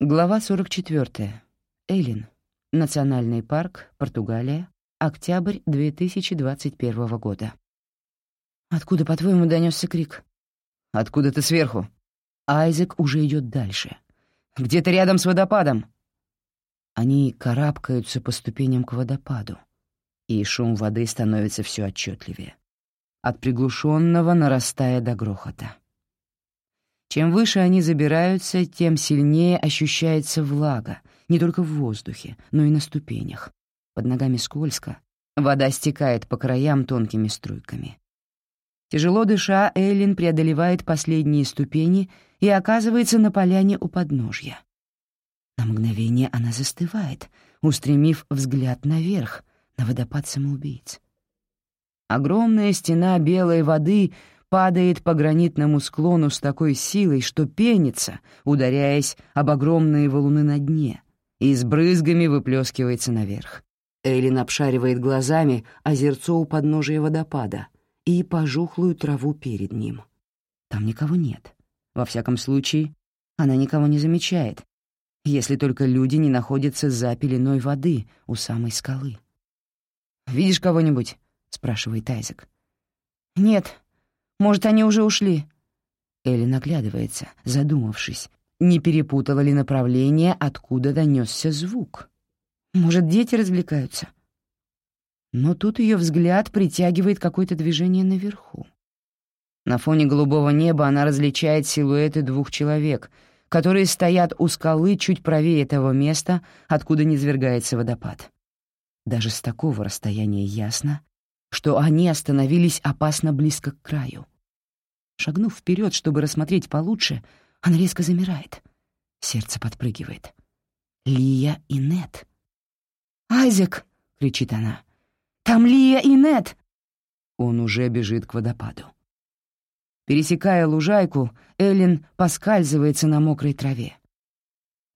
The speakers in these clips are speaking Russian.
Глава 44. Эллин. Национальный парк, Португалия. Октябрь 2021 года. «Откуда, по-твоему, донесся крик?» «Откуда-то сверху». Айзек уже идет дальше. «Где-то рядом с водопадом». Они карабкаются по ступеням к водопаду, и шум воды становится все отчетливее. От приглушенного нарастая до грохота. Чем выше они забираются, тем сильнее ощущается влага, не только в воздухе, но и на ступенях. Под ногами скользко, вода стекает по краям тонкими струйками. Тяжело дыша, Эйлин преодолевает последние ступени и оказывается на поляне у подножья. На мгновение она застывает, устремив взгляд наверх, на водопад самоубийц. Огромная стена белой воды падает по гранитному склону с такой силой, что пенится, ударяясь об огромные валуны на дне, и с брызгами выплескивается наверх. Эйлин обшаривает глазами озерцо у подножия водопада и пожухлую траву перед ним. Там никого нет. Во всяком случае, она никого не замечает, если только люди не находятся за пеленой воды у самой скалы. «Видишь кого-нибудь?» — спрашивает Айзек. «Нет», может, они уже ушли?» Элли наглядывается, задумавшись, не перепутала ли направление, откуда донесся звук. «Может, дети развлекаются?» Но тут ее взгляд притягивает какое-то движение наверху. На фоне голубого неба она различает силуэты двух человек, которые стоят у скалы чуть правее того места, откуда низвергается водопад. Даже с такого расстояния ясно, что они остановились опасно близко к краю. Шагнув вперед, чтобы рассмотреть получше, она резко замирает. Сердце подпрыгивает. Лия и Нет. «Айзек!» — кричит она. «Там Лия и Нет!» Он уже бежит к водопаду. Пересекая лужайку, Эллен поскальзывается на мокрой траве.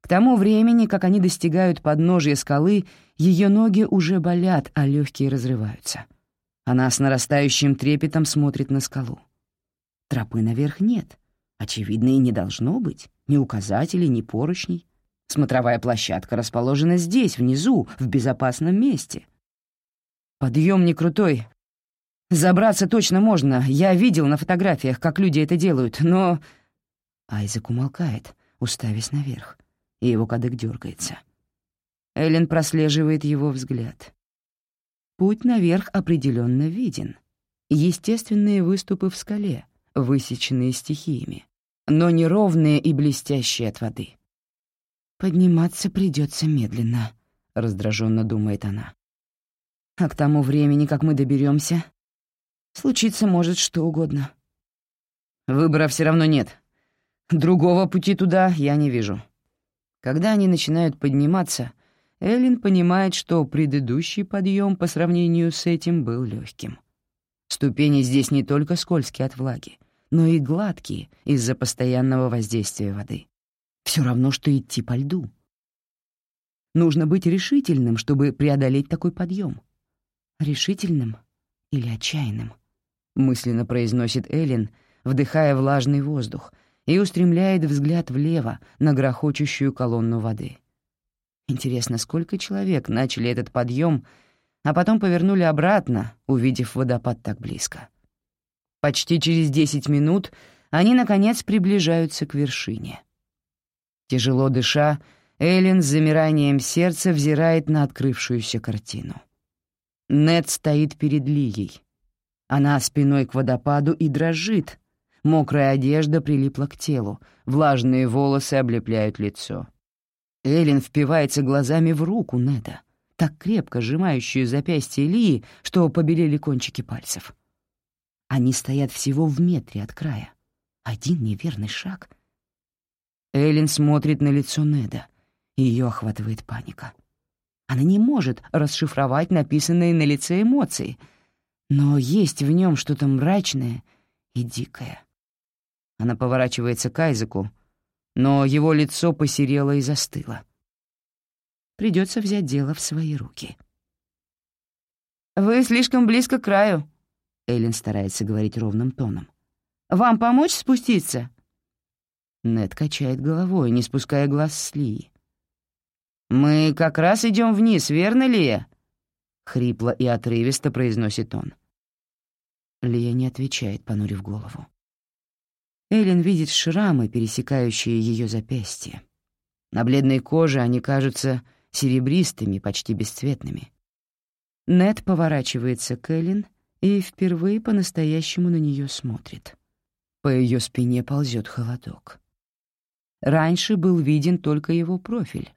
К тому времени, как они достигают подножия скалы, ее ноги уже болят, а легкие разрываются. Она с нарастающим трепетом смотрит на скалу. Тропы наверх нет. Очевидно, и не должно быть. Ни указателей, ни поручней. Смотровая площадка расположена здесь, внизу, в безопасном месте. Подъем не крутой. Забраться точно можно. Я видел на фотографиях, как люди это делают, но... Айзек умолкает, уставясь наверх, и его кадык дергается. Эллен прослеживает его взгляд. Путь наверх определенно виден. Естественные выступы в скале, высеченные стихиями, но неровные и блестящие от воды. «Подниматься придется медленно», — раздраженно думает она. «А к тому времени, как мы доберемся, случиться может что угодно». «Выбора все равно нет. Другого пути туда я не вижу». Когда они начинают подниматься, Эллен понимает, что предыдущий подъем по сравнению с этим был легким. Ступени здесь не только скользкие от влаги, но и гладкие из-за постоянного воздействия воды. Все равно, что идти по льду. Нужно быть решительным, чтобы преодолеть такой подъем. Решительным или отчаянным, мысленно произносит Эллен, вдыхая влажный воздух, и устремляет взгляд влево на грохочущую колонну воды. Интересно, сколько человек начали этот подъем, а потом повернули обратно, увидев водопад так близко. Почти через десять минут они, наконец, приближаются к вершине. Тяжело дыша, Эллен с замиранием сердца взирает на открывшуюся картину. Нед стоит перед Лией. Она спиной к водопаду и дрожит. Мокрая одежда прилипла к телу, влажные волосы облепляют лицо. Эллен впивается глазами в руку Неда, так крепко сжимающую запястье Лии, что побелели кончики пальцев. Они стоят всего в метре от края. Один неверный шаг. Эллен смотрит на лицо Неда, ее охватывает паника. Она не может расшифровать написанные на лице эмоции, но есть в нем что-то мрачное и дикое. Она поворачивается к Айзеку, но его лицо посерело и застыло. Придется взять дело в свои руки. «Вы слишком близко к краю», Эйлин старается говорить ровным тоном. «Вам помочь спуститься?» Нед качает головой, не спуская глаз с Ли. «Мы как раз идем вниз, верно, Лия?» — хрипло и отрывисто произносит он. Лия не отвечает, понурив голову. Эллен видит шрамы, пересекающие ее запястье. На бледной коже они кажутся серебристыми, почти бесцветными. Нед поворачивается к Эллен и впервые по-настоящему на нее смотрит. По ее спине ползет холодок. Раньше был виден только его профиль,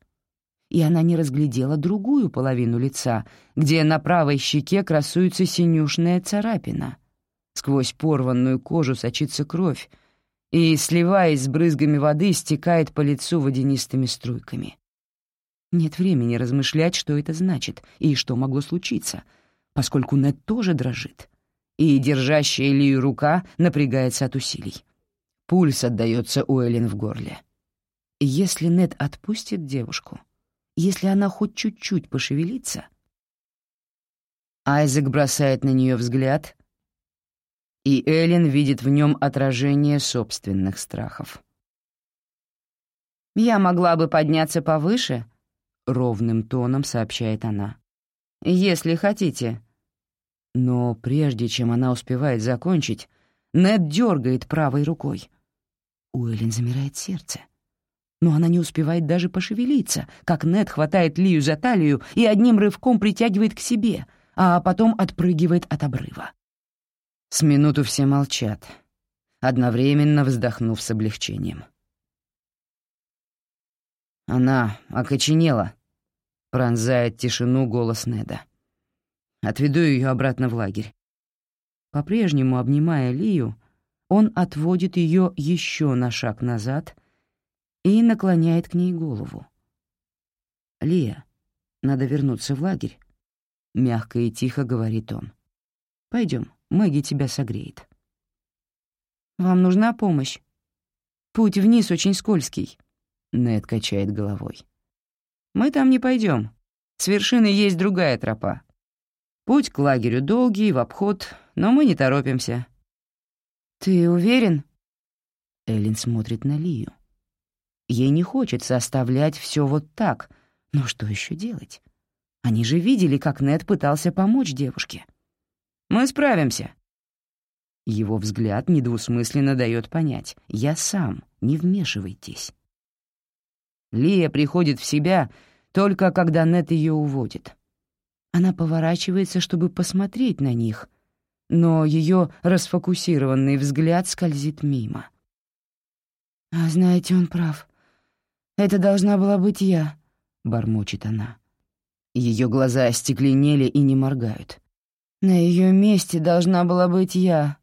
и она не разглядела другую половину лица, где на правой щеке красуется синюшная царапина. Сквозь порванную кожу сочится кровь, и, сливаясь с брызгами воды, стекает по лицу водянистыми струйками. Нет времени размышлять, что это значит и что могло случиться, поскольку Нед тоже дрожит, и держащая Лию рука напрягается от усилий. Пульс отдаётся у Эллен в горле. Если Нед отпустит девушку, если она хоть чуть-чуть пошевелится... Айзек бросает на неё взгляд, и Эллен видит в нём отражение собственных страхов. «Я могла бы подняться повыше», — ровным тоном сообщает она. «Если хотите». Но прежде чем она успевает закончить, Нед дергает правой рукой. У Эллен замирает сердце. Но она не успевает даже пошевелиться, как Нед хватает Лию за талию и одним рывком притягивает к себе, а потом отпрыгивает от обрыва. С минуту все молчат, одновременно вздохнув с облегчением. Она окоченела, пронзает тишину голос Неда. Отведу ее обратно в лагерь. По-прежнему, обнимая Лию, он отводит ее еще на шаг назад и наклоняет к ней голову. «Лия, надо вернуться в лагерь», — мягко и тихо говорит он. Пойдем, Мэгги тебя согреет». «Вам нужна помощь? Путь вниз очень скользкий», Нед качает головой. «Мы там не пойдем. С вершины есть другая тропа. Путь к лагерю долгий, в обход, но мы не торопимся». «Ты уверен?» Эллен смотрит на Лию. Ей не хочется оставлять все вот так, но что еще делать? Они же видели, как Нед пытался помочь девушке. «Мы справимся». Его взгляд недвусмысленно дает понять «я сам, не вмешивайтесь». Лия приходит в себя только когда Нет ее уводит. Она поворачивается, чтобы посмотреть на них, но ее расфокусированный взгляд скользит мимо. «А знаете, он прав. Это должна была быть я», — бормочет она. Ее глаза остекленели и не моргают. «На ее месте должна была быть я».